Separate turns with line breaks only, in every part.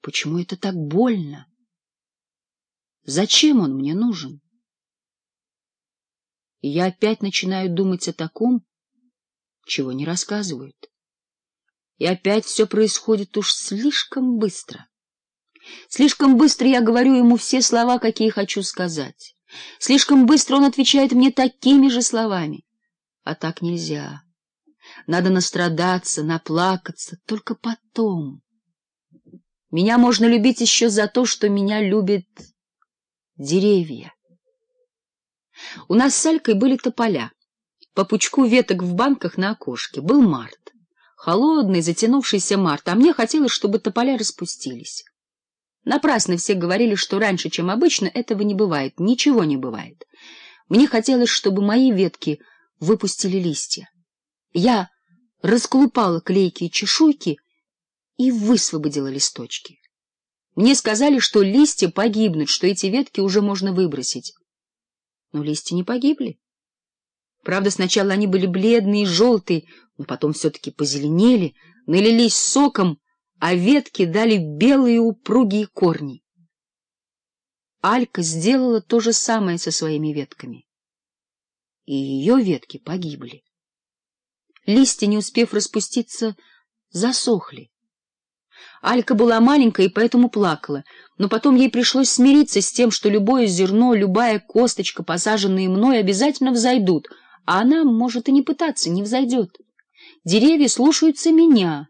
Почему это так больно? Зачем он мне нужен? И я опять начинаю думать о таком, чего не рассказывают. И опять все происходит уж слишком быстро. Слишком быстро я говорю ему все слова, какие хочу сказать. Слишком быстро он отвечает мне такими же словами. А так нельзя. Надо настрадаться, наплакаться, только потом. Меня можно любить еще за то, что меня любят деревья. У нас с Алькой были тополя. По пучку веток в банках на окошке. Был март. Холодный, затянувшийся март, а мне хотелось, чтобы тополя распустились. Напрасно все говорили, что раньше, чем обычно, этого не бывает, ничего не бывает. Мне хотелось, чтобы мои ветки выпустили листья. Я расколупала клейкие чешуйки и высвободила листочки. Мне сказали, что листья погибнут, что эти ветки уже можно выбросить. Но листья не погибли. Правда, сначала они были бледные и желтые, но потом все-таки позеленели, налились соком, а ветки дали белые упругие корни. Алька сделала то же самое со своими ветками. И ее ветки погибли. Листья, не успев распуститься, засохли. Алька была маленькая и поэтому плакала, но потом ей пришлось смириться с тем, что любое зерно, любая косточка, посаженные мной, обязательно взойдут, а она, может, и не пытаться, не взойдет. Деревья слушаются меня.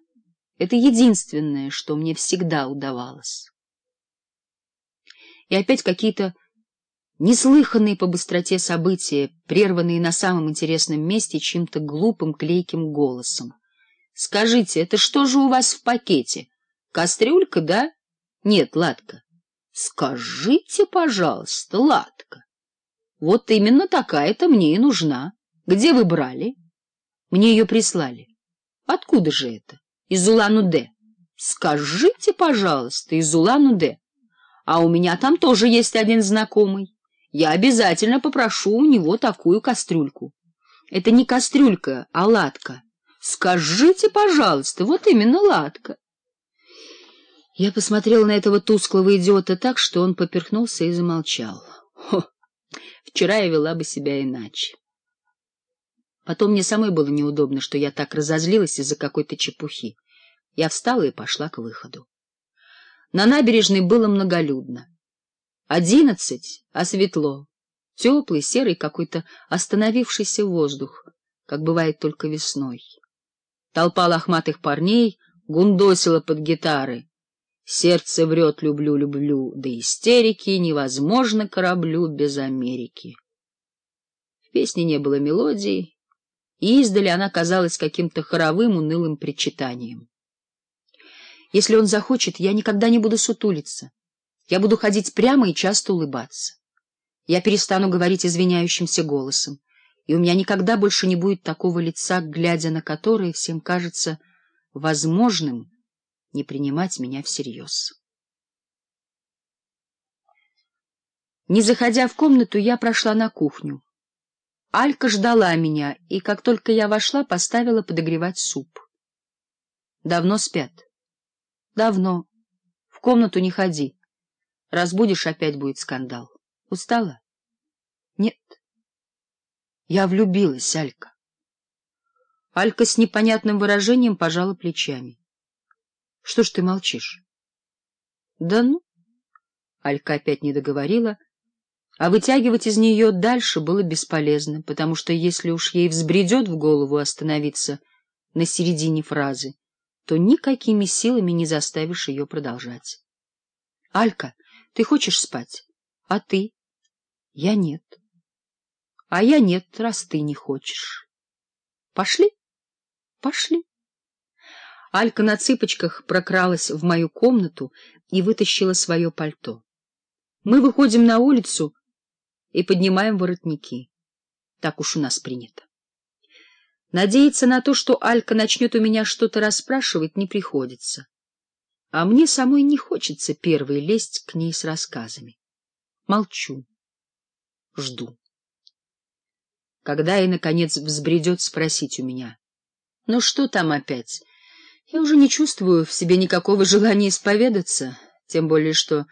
Это единственное, что мне всегда удавалось. И опять какие-то неслыханные по быстроте события, прерванные на самом интересном месте чем-то глупым клейким голосом. — Скажите, это что же у вас в пакете? Кастрюлька, да? Нет, ладка. Скажите, пожалуйста, ладка. Вот именно такая-то мне и нужна. Где вы брали? Мне ее прислали. Откуда же это? Из Улан-Удэ. Скажите, пожалуйста, из Улан-Удэ. А у меня там тоже есть один знакомый. Я обязательно попрошу у него такую кастрюльку. Это не кастрюлька, а ладка. Скажите, пожалуйста, вот именно ладка. Я посмотрел на этого тусклого идиота так, что он поперхнулся и замолчал. Хо, вчера я вела бы себя иначе. Потом мне самой было неудобно, что я так разозлилась из-за какой-то чепухи. Я встала и пошла к выходу. На набережной было многолюдно. Одиннадцать, а светло. Теплый, серый какой-то остановившийся воздух, как бывает только весной. Толпа лохматых парней гундосила под гитары — Сердце врет «люблю-люблю» до истерики, невозможно кораблю без Америки. В песне не было мелодии, и издали она казалась каким-то хоровым унылым причитанием. Если он захочет, я никогда не буду сутулиться. Я буду ходить прямо и часто улыбаться. Я перестану говорить извиняющимся голосом, и у меня никогда больше не будет такого лица, глядя на которое всем кажется возможным, не принимать меня всерьез. Не заходя в комнату, я прошла на кухню. Алька ждала меня, и как только я вошла, поставила подогревать суп. — Давно спят? — Давно. В комнату не ходи. Разбудишь, опять будет скандал. Устала? — Нет. Я влюбилась, Алька. Алька с непонятным выражением пожала плечами. Что ж ты молчишь? — Да ну! Алька опять не договорила, а вытягивать из нее дальше было бесполезно, потому что если уж ей взбредет в голову остановиться на середине фразы, то никакими силами не заставишь ее продолжать. — Алька, ты хочешь спать? А ты? — Я нет. — А я нет, раз ты не хочешь. — Пошли? — Пошли. Алька на цыпочках прокралась в мою комнату и вытащила свое пальто. Мы выходим на улицу и поднимаем воротники. Так уж у нас принято. Надеяться на то, что Алька начнет у меня что-то расспрашивать, не приходится. А мне самой не хочется первой лезть к ней с рассказами. Молчу. Жду. Когда и, наконец, взбредет спросить у меня. — Ну что там опять? Я уже не чувствую в себе никакого желания исповедаться, тем более что...